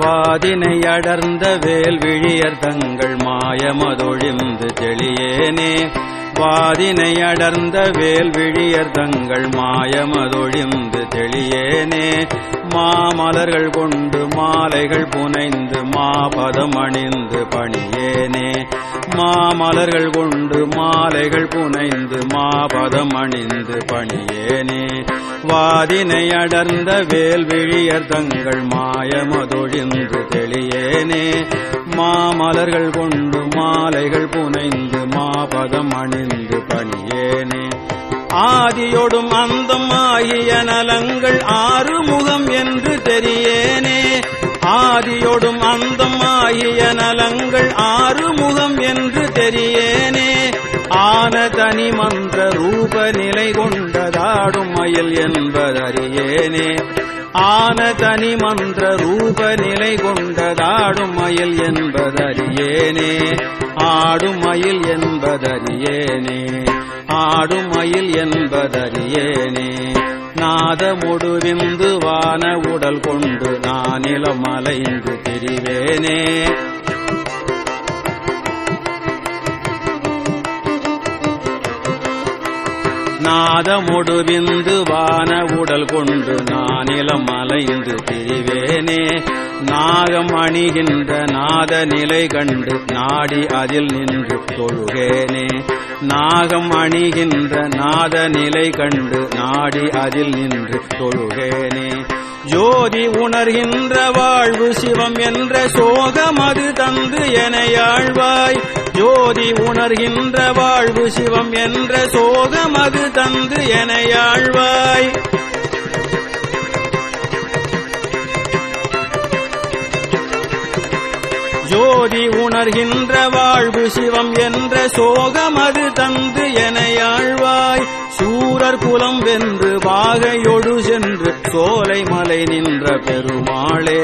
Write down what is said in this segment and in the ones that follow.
வாதினை அடர்ந்த வேல்விழியர் தங்கள் மாயமதொழிந்து தெளியேனே. வாதினை அடர்ந்த வேல்விழியர் தங்கள் மாயமதொழிந்து தெளியேனே. மாமலர்கள் கொண்டு மாலைகள் புனைந்து மாபதம் அணிந்து பணியேனே. மாமலர்கள் கொண்டு மாலைகள் புனைந்து மாபதம் அணிந்து பணியேனே. வாதினை அடர்ந்த வேல்விழியர் தங்கள் மாயமதொழிந்து தெளியேனே. மாமலர்கள் கொண்டு மாலைகள் புனைந்து மாபதம் அணிந்து பணியேனே. ஆதியோடும் அந்தமாகிய நலங்கள் ஆறுமுகம் என்று தெரியேனே. ஆதியோடும் அந்தமாகிய நலங்கள் ஆறுமுகம் என்று தெரியேனே. ஆன தனி மன்ற ரூப நிலை கொண்டதாடும் மயில் என்பதறியேனே. ஆன தனி மன்ற ரூப நிலை கொண்டதாடும் மயில் என்பதறியேனே. ஆடும் மயில் என்பதறியேனே. ஆடும் மயில் என்பதறியேனே. நாதமுடு விந்து வான உடல் கொண்டு நானிலம் அலைந்து திரிவேனே. நாதமுடு விந்து வான உடல் கொண்டு நானிலம் அலைந்து திரிவேனே நாகம் அணிகின்ற நாத நிலை கண்டு நாடி அதில் நின்று தொழுகேனே. நாகம் அணிகின்ற நாத நிலை கண்டு நாடி அதில் நின்று தொழுகேனே. ஜோதி உணர்கின்ற வாழ்வு சிவம் என்ற சோகம் அது தந்து என எனையாழ்வாய். ஜோதி உணர்கின்ற வாழ்வு சிவம் என்ற சோகம் அது தந்து எனையாழ்வாய். ஜோதி உணர்கின்ற வாழ்வு சிவம் என்ற சோகம் அது தந்து எனையாழ்வாய். சூரர் குலம் வென்று வாகையொடு சோலை மலை நின்ற பெருமாளே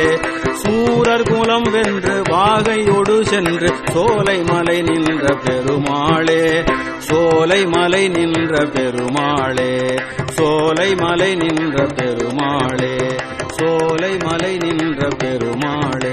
சூரர் குலம் வென்று வாகையொடு சென்று சோலை மலை நின்ற பெருமாளே சோலை மலை நின்ற பெருமாளே சோலை மலை நின்ற பெருமாளே சோலை மலை நின்ற பெருமாளே.